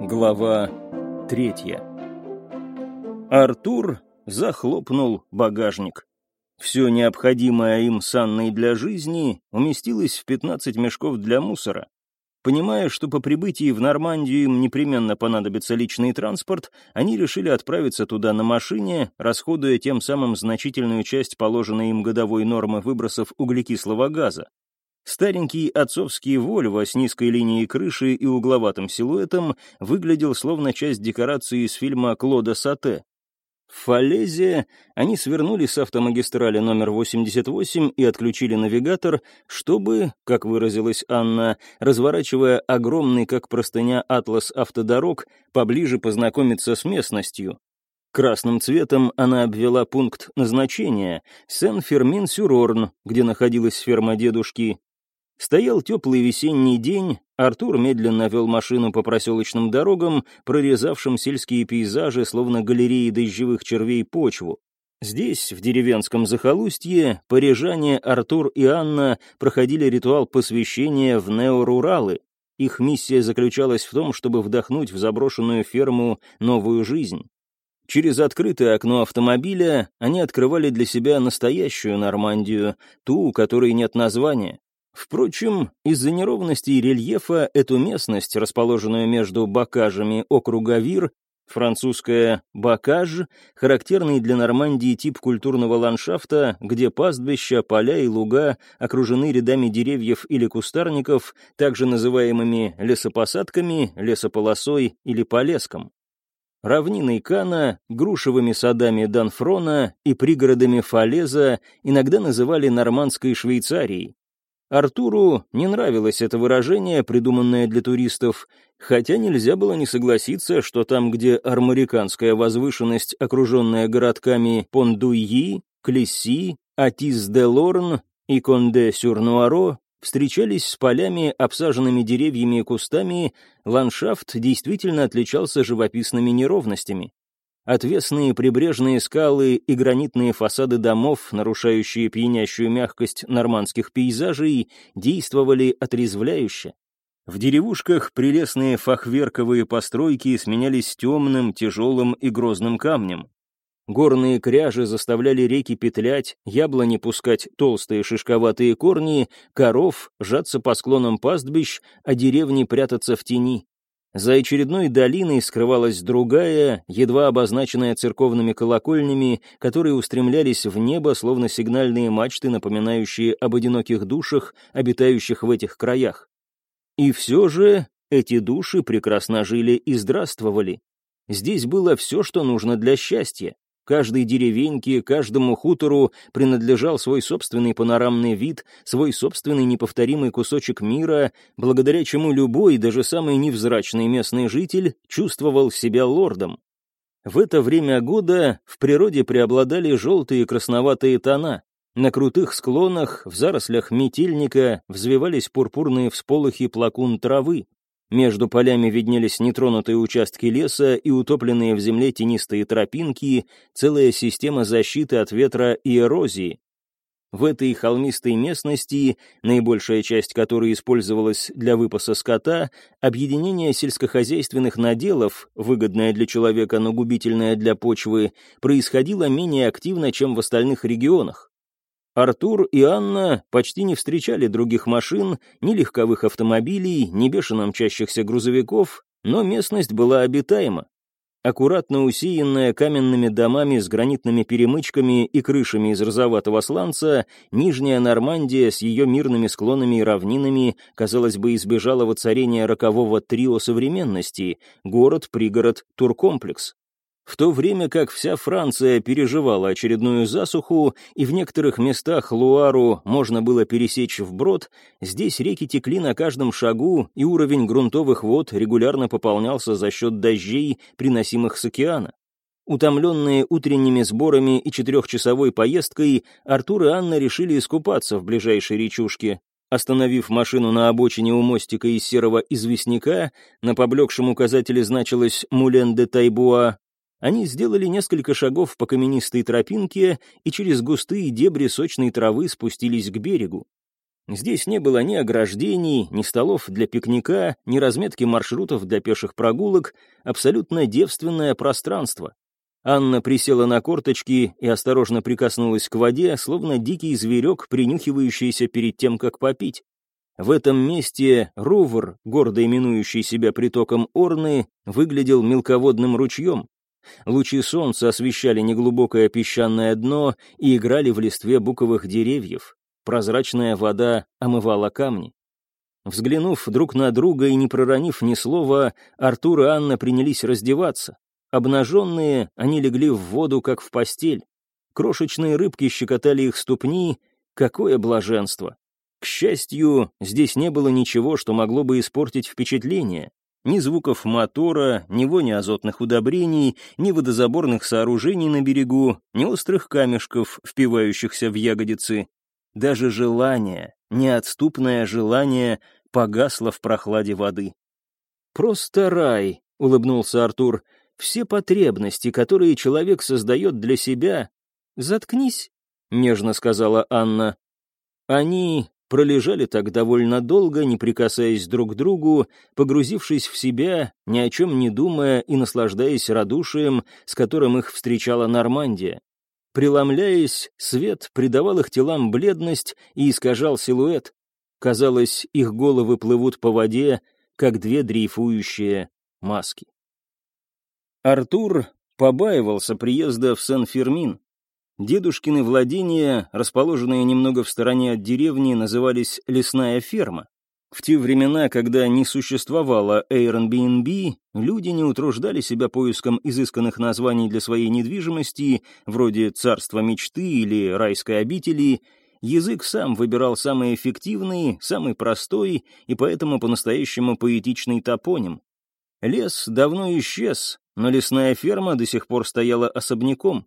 Глава третья. Артур захлопнул багажник. Все необходимое им с Анной для жизни уместилось в 15 мешков для мусора. Понимая, что по прибытии в Нормандию им непременно понадобится личный транспорт, они решили отправиться туда на машине, расходуя тем самым значительную часть положенной им годовой нормы выбросов углекислого газа. Старенький отцовский «Вольво» с низкой линией крыши и угловатым силуэтом выглядел словно часть декорации из фильма Клода Сате. В Фалезе они свернули с автомагистрали номер 88 и отключили навигатор, чтобы, как выразилась Анна, разворачивая огромный, как простыня, атлас автодорог, поближе познакомиться с местностью. Красным цветом она обвела пункт назначения — Сен-Фермин-Сюрорн, где находилась ферма дедушки, Стоял теплый весенний день, Артур медленно вел машину по проселочным дорогам, прорезавшим сельские пейзажи, словно галереи дождевых червей почву. Здесь, в деревенском захолустье, парижане Артур и Анна проходили ритуал посвящения в неоруралы. Их миссия заключалась в том, чтобы вдохнуть в заброшенную ферму новую жизнь. Через открытое окно автомобиля они открывали для себя настоящую Нормандию, ту, у которой нет названия. Впрочем, из-за неровности рельефа эту местность, расположенную между бакажами округа Вир, французская «бакаж», характерный для Нормандии тип культурного ландшафта, где пастбища, поля и луга окружены рядами деревьев или кустарников, также называемыми лесопосадками, лесополосой или полеском. Равниной Кана, грушевыми садами Данфрона и пригородами Фалеза иногда называли нормандской Швейцарией. Артуру не нравилось это выражение, придуманное для туристов, хотя нельзя было не согласиться, что там, где армориканская возвышенность, окруженная городками Пон-д'Уйи, Клеси, Атис-де-Лорн и Конде-Сюр-Нуаро, встречались с полями, обсаженными деревьями и кустами, ландшафт действительно отличался живописными неровностями. Отвесные прибрежные скалы и гранитные фасады домов, нарушающие пьянящую мягкость нормандских пейзажей, действовали отрезвляюще. В деревушках прелестные фахверковые постройки сменялись темным, тяжелым и грозным камнем. Горные кряжи заставляли реки петлять, яблони пускать толстые шишковатые корни, коров жаться по склонам пастбищ, а деревни прятаться в тени. За очередной долиной скрывалась другая, едва обозначенная церковными колокольнями, которые устремлялись в небо, словно сигнальные мачты, напоминающие об одиноких душах, обитающих в этих краях. И все же эти души прекрасно жили и здравствовали. Здесь было все, что нужно для счастья. Каждой деревеньке, каждому хутору принадлежал свой собственный панорамный вид, свой собственный неповторимый кусочек мира, благодаря чему любой, даже самый невзрачный местный житель, чувствовал себя лордом. В это время года в природе преобладали желтые и красноватые тона. На крутых склонах, в зарослях метельника взвивались пурпурные всполохи плакун травы. Между полями виднелись нетронутые участки леса и утопленные в земле тенистые тропинки, целая система защиты от ветра и эрозии. В этой холмистой местности, наибольшая часть которой использовалась для выпаса скота, объединение сельскохозяйственных наделов, выгодное для человека, но губительное для почвы, происходило менее активно, чем в остальных регионах. Артур и Анна почти не встречали других машин, ни легковых автомобилей, ни бешено мчащихся грузовиков, но местность была обитаема. Аккуратно усеянная каменными домами с гранитными перемычками и крышами из розоватого сланца, Нижняя Нормандия с ее мирными склонами и равнинами, казалось бы, избежала воцарения рокового трио современности — город-пригород, туркомплекс в то время как вся Франция переживала очередную засуху, и в некоторых местах Луару можно было пересечь вброд, здесь реки текли на каждом шагу, и уровень грунтовых вод регулярно пополнялся за счет дождей, приносимых с океана. Утомленные утренними сборами и четырехчасовой поездкой, Артур и Анна решили искупаться в ближайшей речушке. Остановив машину на обочине у мостика из серого известняка, на поблекшем указателе значилось «Мулен де Тайбуа», они сделали несколько шагов по каменистой тропинке и через густые дебри сочной травы спустились к берегу. Здесь не было ни ограждений, ни столов для пикника, ни разметки маршрутов для пеших прогулок, абсолютно девственное пространство. Анна присела на корточки и осторожно прикоснулась к воде, словно дикий зверек, принюхивающийся перед тем, как попить. В этом месте Рувр, гордо именующий себя притоком Орны, выглядел мелководным ручьем. Лучи солнца освещали неглубокое песчаное дно и играли в листве буковых деревьев. Прозрачная вода омывала камни. Взглянув друг на друга и не проронив ни слова, Артур и Анна принялись раздеваться. Обнаженные, они легли в воду, как в постель. Крошечные рыбки щекотали их ступни. Какое блаженство! К счастью, здесь не было ничего, что могло бы испортить впечатление. Ни звуков мотора, ни вони азотных удобрений, ни водозаборных сооружений на берегу, ни острых камешков, впивающихся в ягодицы. Даже желание, неотступное желание, погасло в прохладе воды. «Просто рай», — улыбнулся Артур, — «все потребности, которые человек создает для себя...» «Заткнись», — нежно сказала Анна. Они пролежали так довольно долго, не прикасаясь друг к другу, погрузившись в себя, ни о чем не думая и наслаждаясь радушием, с которым их встречала Нормандия. Преломляясь, свет придавал их телам бледность и искажал силуэт. Казалось, их головы плывут по воде, как две дрейфующие маски. Артур побаивался приезда в Сен-Фермин. Дедушкины владения, расположенные немного в стороне от деревни, назывались «лесная ферма». В те времена, когда не существовало Airbnb, люди не утруждали себя поиском изысканных названий для своей недвижимости, вроде «Царство мечты» или «Райской обители», язык сам выбирал самый эффективный, самый простой и поэтому по-настоящему поэтичный топоним. Лес давно исчез, но лесная ферма до сих пор стояла особняком.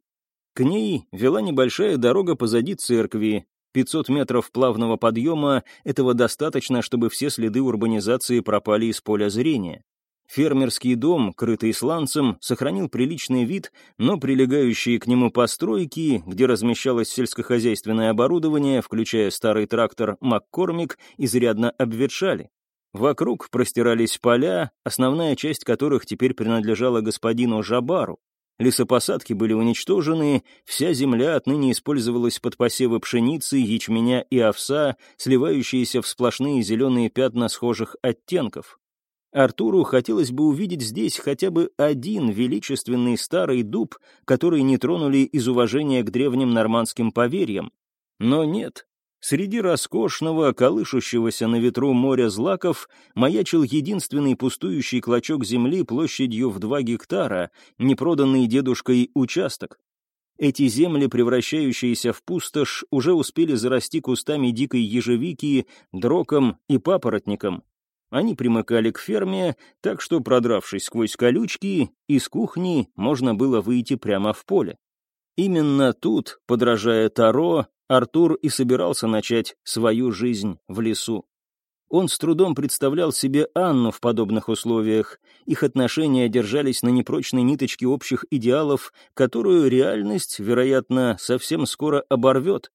К ней вела небольшая дорога позади церкви. 500 метров плавного подъема — этого достаточно, чтобы все следы урбанизации пропали из поля зрения. Фермерский дом, крытый сланцем, сохранил приличный вид, но прилегающие к нему постройки, где размещалось сельскохозяйственное оборудование, включая старый трактор «Маккормик», изрядно обветшали. Вокруг простирались поля, основная часть которых теперь принадлежала господину Жабару. Лесопосадки были уничтожены, вся земля отныне использовалась под посевы пшеницы, ячменя и овса, сливающиеся в сплошные зеленые пятна схожих оттенков. Артуру хотелось бы увидеть здесь хотя бы один величественный старый дуб, который не тронули из уважения к древним нормандским поверьям. Но нет, Среди роскошного, колышущегося на ветру моря злаков маячил единственный пустующий клочок земли площадью в два гектара, непроданный дедушкой участок. Эти земли, превращающиеся в пустошь, уже успели зарасти кустами дикой ежевики, дроком и папоротником. Они примыкали к ферме, так что, продравшись сквозь колючки, из кухни можно было выйти прямо в поле. Именно тут, подражая Таро, Артур и собирался начать свою жизнь в лесу. Он с трудом представлял себе Анну в подобных условиях. Их отношения держались на непрочной ниточке общих идеалов, которую реальность, вероятно, совсем скоро оборвет.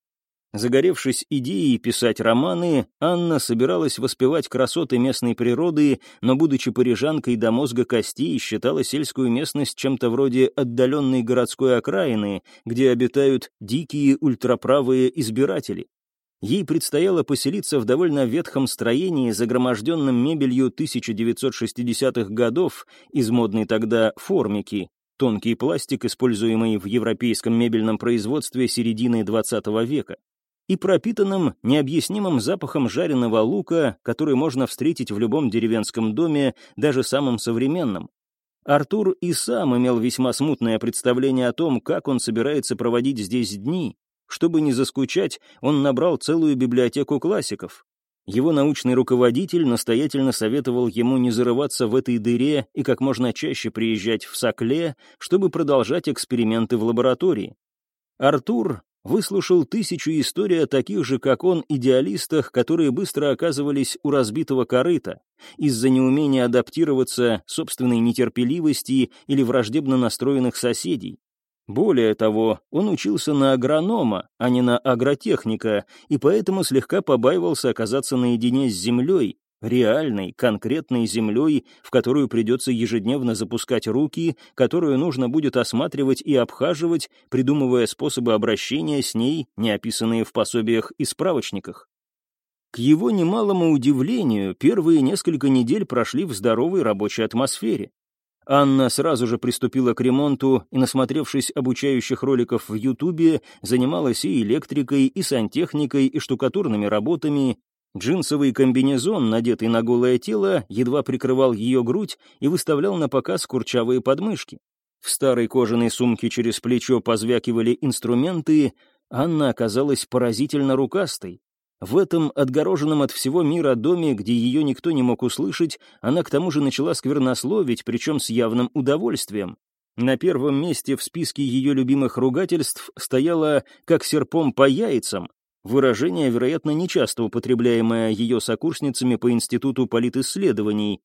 Загоревшись идеей писать романы, Анна собиралась воспевать красоты местной природы, но, будучи парижанкой до мозга костей, считала сельскую местность чем-то вроде отдаленной городской окраины, где обитают дикие ультраправые избиратели. Ей предстояло поселиться в довольно ветхом строении, загроможденном мебелью 1960-х годов из модной тогда формики, тонкий пластик, используемый в европейском мебельном производстве середины XX века и пропитанным необъяснимым запахом жареного лука, который можно встретить в любом деревенском доме, даже самом современном. Артур и сам имел весьма смутное представление о том, как он собирается проводить здесь дни. Чтобы не заскучать, он набрал целую библиотеку классиков. Его научный руководитель настоятельно советовал ему не зарываться в этой дыре и как можно чаще приезжать в Сокле, чтобы продолжать эксперименты в лаборатории. Артур выслушал тысячу историй о таких же, как он, идеалистах, которые быстро оказывались у разбитого корыта, из-за неумения адаптироваться, собственной нетерпеливости или враждебно настроенных соседей. Более того, он учился на агронома, а не на агротехника, и поэтому слегка побаивался оказаться наедине с землей, реальной, конкретной землей, в которую придется ежедневно запускать руки, которую нужно будет осматривать и обхаживать, придумывая способы обращения с ней, не описанные в пособиях и справочниках. К его немалому удивлению, первые несколько недель прошли в здоровой рабочей атмосфере. Анна сразу же приступила к ремонту и, насмотревшись обучающих роликов в Ютубе, занималась и электрикой, и сантехникой, и штукатурными работами. Джинсовый комбинезон, надетый на голое тело, едва прикрывал ее грудь и выставлял на показ курчавые подмышки. В старой кожаной сумке через плечо позвякивали инструменты, Анна оказалась поразительно рукастой. В этом отгороженном от всего мира доме, где ее никто не мог услышать, она к тому же начала сквернословить, причем с явным удовольствием. На первом месте в списке ее любимых ругательств стояло «как серпом по яйцам», выражение, вероятно, нечасто употребляемое ее сокурсницами по Институту политисследований,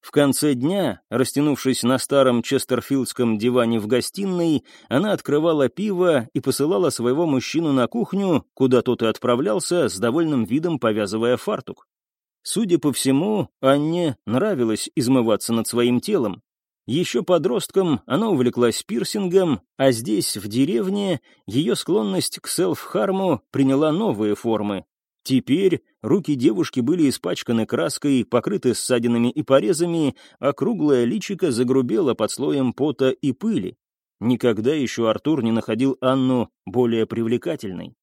в конце дня, растянувшись на старом честерфилдском диване в гостиной, она открывала пиво и посылала своего мужчину на кухню, куда тот и отправлялся, с довольным видом повязывая фартук. Судя по всему, Анне нравилось измываться над своим телом. Еще подростком она увлеклась пирсингом, а здесь, в деревне, ее склонность к селф-харму приняла новые формы. Теперь руки девушки были испачканы краской, покрыты ссадинами и порезами, а круглое личико загрубело под слоем пота и пыли. Никогда еще Артур не находил Анну более привлекательной.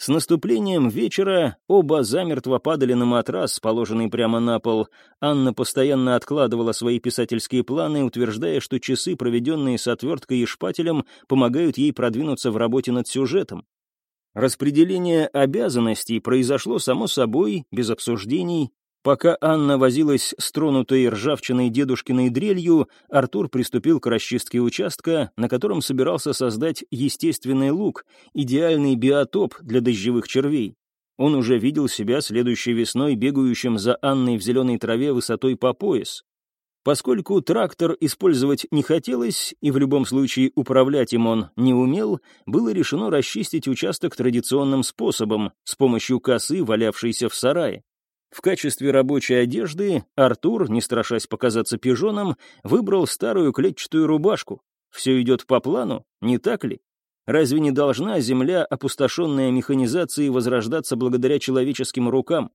С наступлением вечера оба замертво падали на матрас, положенный прямо на пол. Анна постоянно откладывала свои писательские планы, утверждая, что часы, проведенные с отверткой и шпателем, помогают ей продвинуться в работе над сюжетом. Распределение обязанностей произошло само собой, без обсуждений. Пока Анна возилась с тронутой ржавчиной дедушкиной дрелью, Артур приступил к расчистке участка, на котором собирался создать естественный луг, идеальный биотоп для дождевых червей. Он уже видел себя следующей весной бегающим за Анной в зеленой траве высотой по пояс. Поскольку трактор использовать не хотелось, и в любом случае управлять им он не умел, было решено расчистить участок традиционным способом, с помощью косы, валявшейся в сарае. В качестве рабочей одежды Артур, не страшась показаться пижоном, выбрал старую клетчатую рубашку. Все идет по плану, не так ли? Разве не должна земля, опустошенная механизацией, возрождаться благодаря человеческим рукам?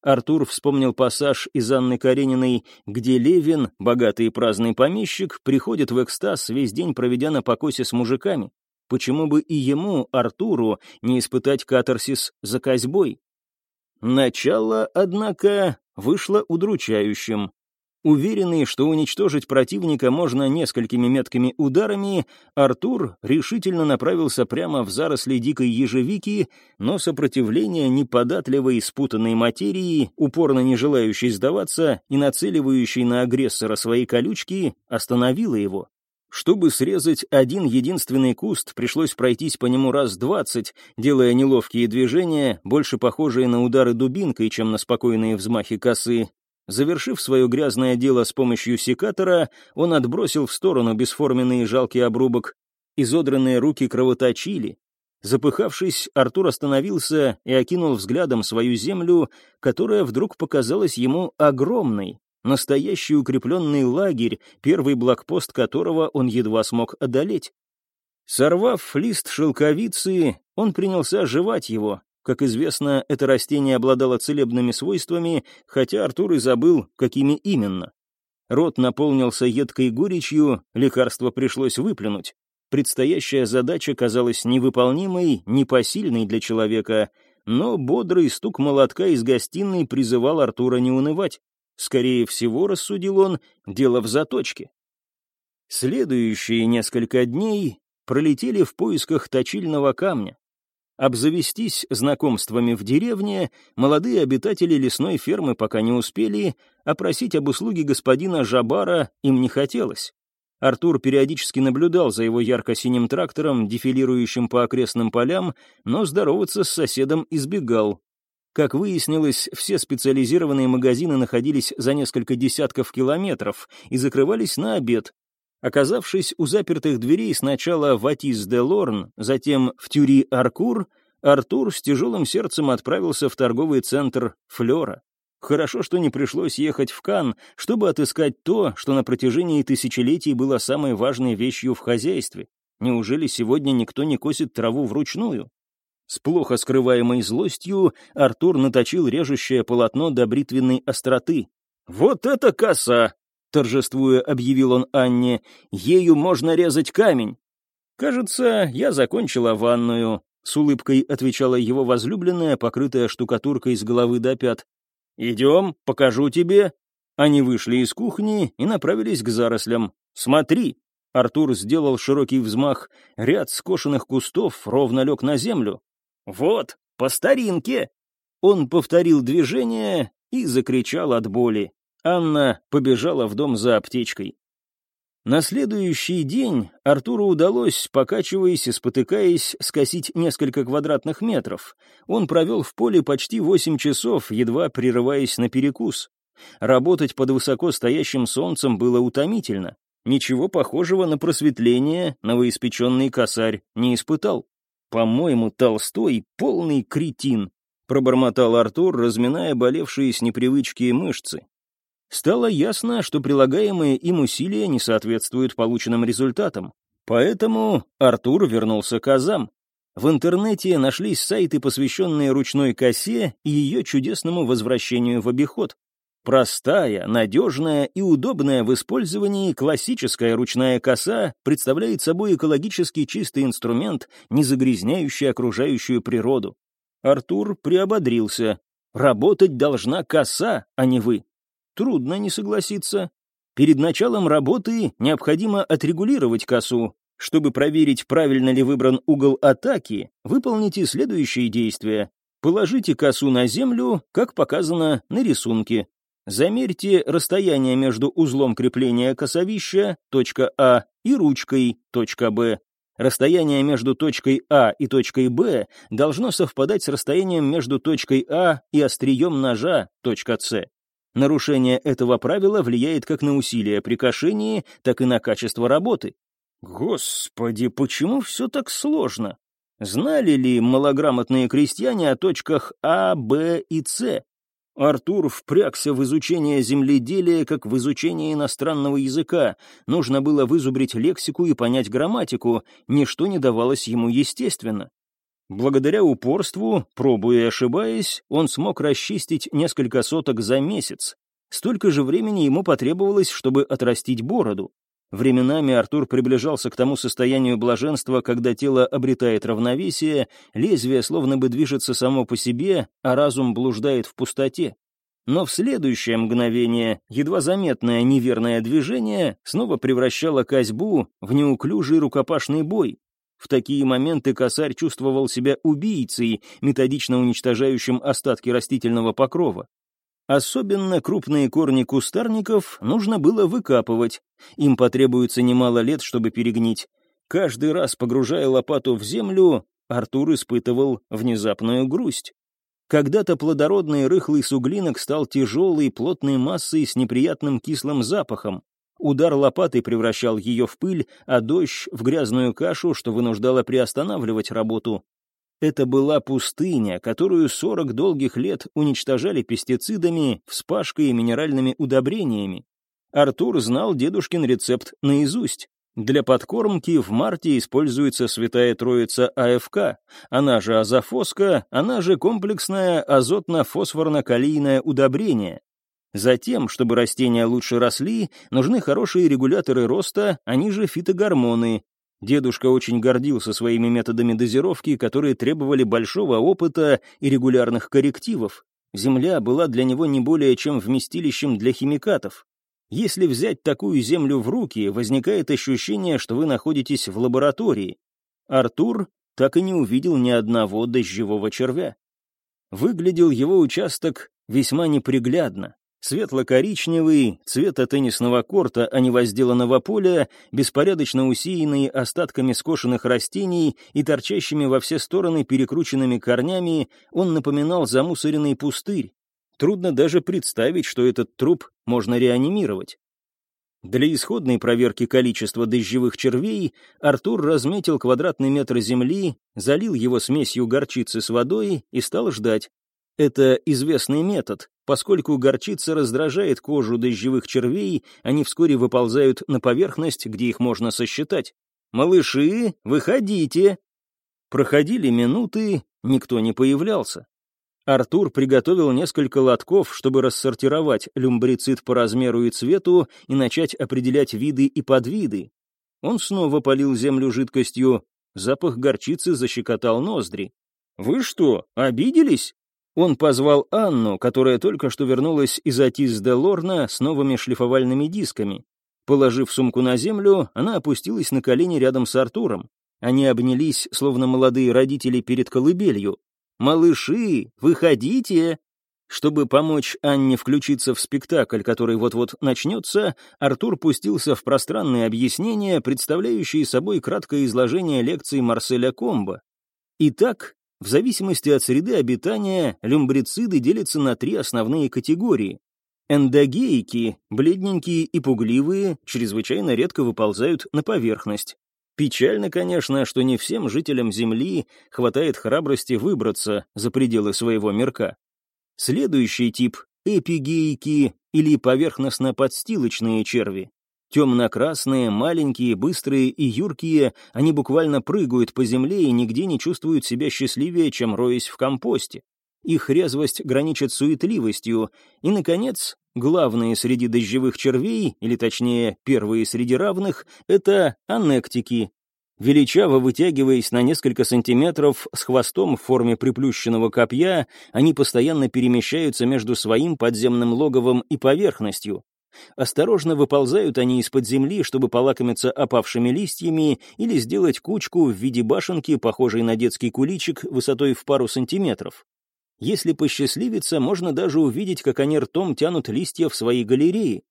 Артур вспомнил пассаж из Анны Карениной, где Левин, богатый и праздный помещик, приходит в экстаз, весь день проведя на покосе с мужиками. Почему бы и ему, Артуру, не испытать катарсис за козьбой? Начало, однако, вышло удручающим. Уверенный, что уничтожить противника можно несколькими меткими ударами, Артур решительно направился прямо в заросли дикой ежевики, но сопротивление неподатливой и спутанной материи, упорно не желающей сдаваться и нацеливающей на агрессора свои колючки, остановило его. Чтобы срезать один единственный куст, пришлось пройтись по нему раз двадцать, делая неловкие движения, больше похожие на удары дубинкой, чем на спокойные взмахи косы, Завершив свое грязное дело с помощью секатора, он отбросил в сторону бесформенный жалкий обрубок. Изодранные руки кровоточили. Запыхавшись, Артур остановился и окинул взглядом свою землю, которая вдруг показалась ему огромной. Настоящий укрепленный лагерь, первый блокпост которого он едва смог одолеть. Сорвав лист шелковицы, он принялся жевать его, как известно, это растение обладало целебными свойствами, хотя Артур и забыл, какими именно. Рот наполнился едкой горечью, лекарство пришлось выплюнуть. Предстоящая задача казалась невыполнимой, непосильной для человека, но бодрый стук молотка из гостиной призывал Артура не унывать. Скорее всего, рассудил он, дело в заточке. Следующие несколько дней пролетели в поисках точильного камня. Обзавестись знакомствами в деревне молодые обитатели лесной фермы пока не успели, а просить об услуге господина Жабара им не хотелось. Артур периодически наблюдал за его ярко-синим трактором, дефилирующим по окрестным полям, но здороваться с соседом избегал. Как выяснилось, все специализированные магазины находились за несколько десятков километров и закрывались на обед, Оказавшись у запертых дверей сначала в Атис-де-Лорн, затем в Тюри-Аркур, Артур с тяжелым сердцем отправился в торговый центр Флера. Хорошо, что не пришлось ехать в Кан, чтобы отыскать то, что на протяжении тысячелетий было самой важной вещью в хозяйстве. Неужели сегодня никто не косит траву вручную? С плохо скрываемой злостью Артур наточил режущее полотно до бритвенной остроты. «Вот это коса!» — торжествуя объявил он Анне. «Ею можно резать камень!» «Кажется, я закончила ванную», — с улыбкой отвечала его возлюбленная, покрытая штукатуркой с головы до пят. «Идем, покажу тебе». Они вышли из кухни и направились к зарослям. «Смотри!» Артур сделал широкий взмах. Ряд скошенных кустов ровно лег на землю. «Вот, по старинке!» Он повторил движение и закричал от боли. Анна побежала в дом за аптечкой. На следующий день Артуру удалось, покачиваясь и спотыкаясь, скосить несколько квадратных метров. Он провел в поле почти восемь часов, едва прерываясь на перекус. Работать под высоко стоящим солнцем было утомительно. Ничего похожего на просветление новоиспеченный косарь не испытал. «По-моему, Толстой — полный кретин», — пробормотал Артур, разминая болевшие с непривычки мышцы. Стало ясно, что прилагаемые им усилия не соответствуют полученным результатам. Поэтому Артур вернулся к азам. В интернете нашлись сайты, посвященные ручной косе и ее чудесному возвращению в обиход. Простая, надежная и удобная в использовании классическая ручная коса представляет собой экологически чистый инструмент, не загрязняющий окружающую природу. Артур приободрился. Работать должна коса, а не вы. Трудно не согласиться. Перед началом работы необходимо отрегулировать косу. Чтобы проверить, правильно ли выбран угол атаки, выполните следующие действия. Положите косу на землю, как показано на рисунке. Замерьте расстояние между узлом крепления косовища, точка А, и ручкой, точка Б. Расстояние между точкой А и точкой Б должно совпадать с расстоянием между точкой А и острием ножа, точка С. Нарушение этого правила влияет как на усилия при кошении, так и на качество работы. Господи, почему все так сложно? Знали ли малограмотные крестьяне о точках А, Б и С? Артур впрягся в изучение земледелия, как в изучение иностранного языка. Нужно было вызубрить лексику и понять грамматику, ничто не давалось ему естественно. Благодаря упорству, пробуя и ошибаясь, он смог расчистить несколько соток за месяц. Столько же времени ему потребовалось, чтобы отрастить бороду. Временами Артур приближался к тому состоянию блаженства, когда тело обретает равновесие, лезвие словно бы движется само по себе, а разум блуждает в пустоте. Но в следующее мгновение едва заметное неверное движение снова превращало козьбу в неуклюжий рукопашный бой. В такие моменты косарь чувствовал себя убийцей, методично уничтожающим остатки растительного покрова. Особенно крупные корни кустарников нужно было выкапывать. Им потребуется немало лет, чтобы перегнить. Каждый раз, погружая лопату в землю, Артур испытывал внезапную грусть. Когда-то плодородный рыхлый суглинок стал тяжелой, плотной массой с неприятным кислым запахом. Удар лопатой превращал ее в пыль, а дождь — в грязную кашу, что вынуждало приостанавливать работу. Это была пустыня, которую 40 долгих лет уничтожали пестицидами, вспашкой и минеральными удобрениями. Артур знал дедушкин рецепт наизусть. Для подкормки в марте используется святая троица АФК, она же азофоска, она же комплексное азотно-фосфорно-калийное удобрение. Затем, чтобы растения лучше росли, нужны хорошие регуляторы роста, они же фитогормоны, Дедушка очень гордился своими методами дозировки, которые требовали большого опыта и регулярных коррективов. Земля была для него не более чем вместилищем для химикатов. Если взять такую землю в руки, возникает ощущение, что вы находитесь в лаборатории. Артур так и не увидел ни одного дождевого червя. Выглядел его участок весьма неприглядно. Светло-коричневый, цвета теннисного корта, а не возделанного поля, беспорядочно усеянный остатками скошенных растений и торчащими во все стороны перекрученными корнями, он напоминал замусоренный пустырь. Трудно даже представить, что этот труп можно реанимировать. Для исходной проверки количества дождевых червей Артур разметил квадратный метр земли, залил его смесью горчицы с водой и стал ждать. Это известный метод. Поскольку горчица раздражает кожу дождевых червей, они вскоре выползают на поверхность, где их можно сосчитать. «Малыши, выходите!» Проходили минуты, никто не появлялся. Артур приготовил несколько лотков, чтобы рассортировать люмбрицид по размеру и цвету и начать определять виды и подвиды. Он снова полил землю жидкостью. Запах горчицы защекотал ноздри. «Вы что, обиделись?» Он позвал Анну, которая только что вернулась из Атис де Лорна с новыми шлифовальными дисками. Положив сумку на землю, она опустилась на колени рядом с Артуром. Они обнялись, словно молодые родители перед колыбелью. «Малыши, выходите!» Чтобы помочь Анне включиться в спектакль, который вот-вот начнется, Артур пустился в пространные объяснения, представляющие собой краткое изложение лекций Марселя Комба. Итак, в зависимости от среды обитания, люмбрициды делятся на три основные категории. Эндогейки, бледненькие и пугливые, чрезвычайно редко выползают на поверхность. Печально, конечно, что не всем жителям Земли хватает храбрости выбраться за пределы своего мирка. Следующий тип — эпигейки или поверхностно-подстилочные черви. Темно-красные, маленькие, быстрые и юркие, они буквально прыгают по земле и нигде не чувствуют себя счастливее, чем роясь в компосте. Их резвость граничит суетливостью. И, наконец, главные среди дождевых червей, или точнее, первые среди равных, это аннектики. Величаво вытягиваясь на несколько сантиметров с хвостом в форме приплющенного копья, они постоянно перемещаются между своим подземным логовом и поверхностью. Осторожно выползают они из-под земли, чтобы полакомиться опавшими листьями или сделать кучку в виде башенки, похожей на детский куличик высотой в пару сантиметров. Если посчастливится, можно даже увидеть, как они ртом тянут листья в свои галереи.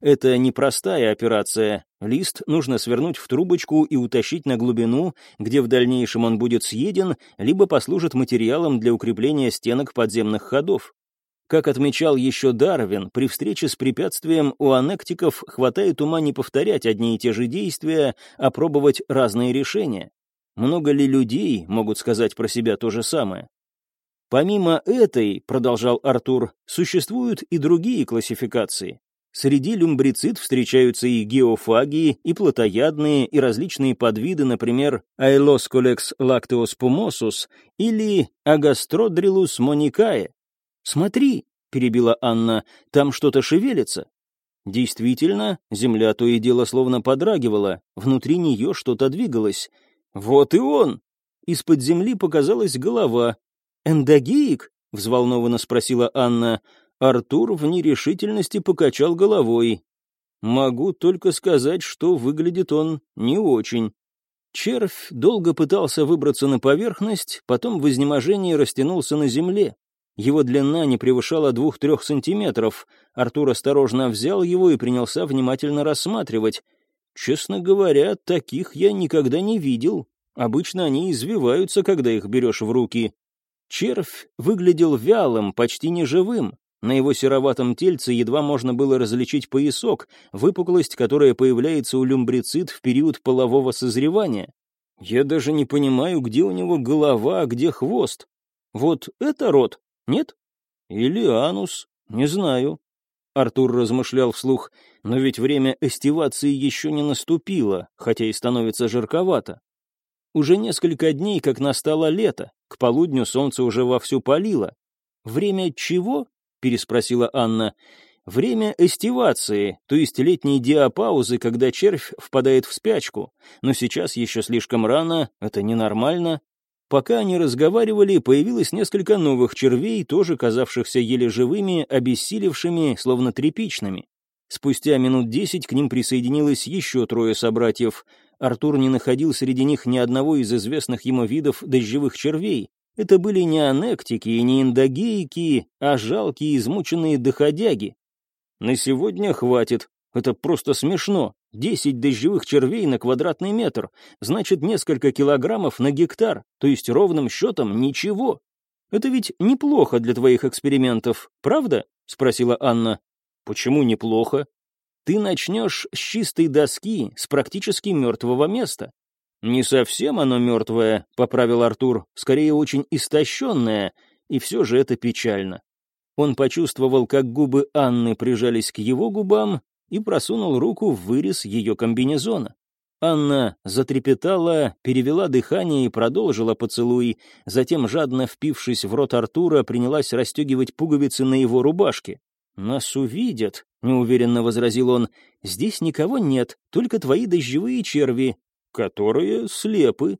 Это непростая операция. Лист нужно свернуть в трубочку и утащить на глубину, где в дальнейшем он будет съеден, либо послужит материалом для укрепления стенок подземных ходов. Как отмечал еще Дарвин, при встрече с препятствием у анектиков хватает ума не повторять одни и те же действия, а пробовать разные решения. Много ли людей могут сказать про себя то же самое? Помимо этой, продолжал Артур, существуют и другие классификации. Среди люмбрицид встречаются и геофаги, и плотоядные, и различные подвиды, например, Aeloscolex lacteospumosus или Agastrodrilus monicae. «Смотри», — перебила Анна, — «там что-то шевелится». Действительно, земля то и дело словно подрагивала, внутри нее что-то двигалось. «Вот и он!» Из-под земли показалась голова, «Эндогеик?» — взволнованно спросила Анна. Артур в нерешительности покачал головой. «Могу только сказать, что выглядит он не очень». Червь долго пытался выбраться на поверхность, потом в изнеможении растянулся на земле. Его длина не превышала двух-трех сантиметров. Артур осторожно взял его и принялся внимательно рассматривать. Честно говоря, таких я никогда не видел. Обычно они извиваются, когда их берешь в руки. Червь выглядел вялым, почти неживым. На его сероватом тельце едва можно было различить поясок, выпуклость, которая появляется у люмбрицид в период полового созревания. Я даже не понимаю, где у него голова, а где хвост. Вот это рот, нет? Или анус, не знаю. Артур размышлял вслух, но ведь время эстивации еще не наступило, хотя и становится жарковато. Уже несколько дней, как настало лето, к полудню солнце уже вовсю палило. «Время чего?» — переспросила Анна. «Время эстивации, то есть летней диапаузы, когда червь впадает в спячку. Но сейчас еще слишком рано, это ненормально». Пока они разговаривали, появилось несколько новых червей, тоже казавшихся еле живыми, обессилевшими, словно тряпичными. Спустя минут десять к ним присоединилось еще трое собратьев. Артур не находил среди них ни одного из известных ему видов дождевых червей. Это были не анектики и не эндогейки, а жалкие измученные доходяги. На сегодня хватит. Это просто смешно. Десять дождевых червей на квадратный метр. Значит, несколько килограммов на гектар. То есть ровным счетом ничего. Это ведь неплохо для твоих экспериментов, правда? Спросила Анна. Почему неплохо? Ты начнешь с чистой доски, с практически мертвого места. «Не совсем оно мертвое», — поправил Артур, «скорее очень истощенное, и все же это печально». Он почувствовал, как губы Анны прижались к его губам и просунул руку в вырез ее комбинезона. Анна затрепетала, перевела дыхание и продолжила поцелуй, затем, жадно впившись в рот Артура, принялась расстегивать пуговицы на его рубашке. «Нас увидят», — неуверенно возразил он. «Здесь никого нет, только твои дождевые черви, которые слепы».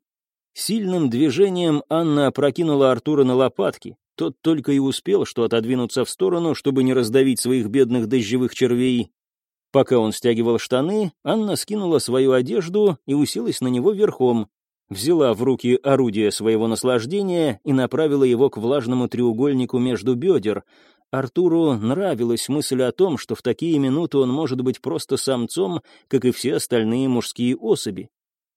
Сильным движением Анна опрокинула Артура на лопатки. Тот только и успел, что отодвинуться в сторону, чтобы не раздавить своих бедных дождевых червей, Пока он стягивал штаны, Анна скинула свою одежду и уселась на него верхом, взяла в руки орудие своего наслаждения и направила его к влажному треугольнику между бедер. Артуру нравилась мысль о том, что в такие минуты он может быть просто самцом, как и все остальные мужские особи.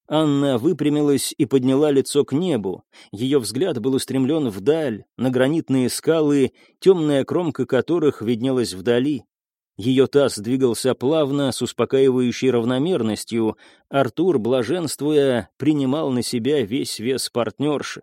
Анна выпрямилась и подняла лицо к небу. Ее взгляд был устремлен вдаль, на гранитные скалы, темная кромка которых виднелась вдали. Ее таз двигался плавно, с успокаивающей равномерностью. Артур, блаженствуя, принимал на себя весь вес партнерши.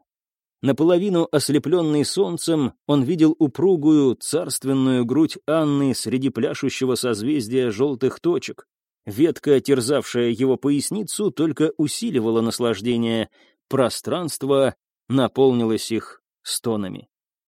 Наполовину ослепленный солнцем, он видел упругую, царственную грудь Анны среди пляшущего созвездия желтых точек. Ветка, терзавшая его поясницу, только усиливала наслаждение. Пространство наполнилось их стонами.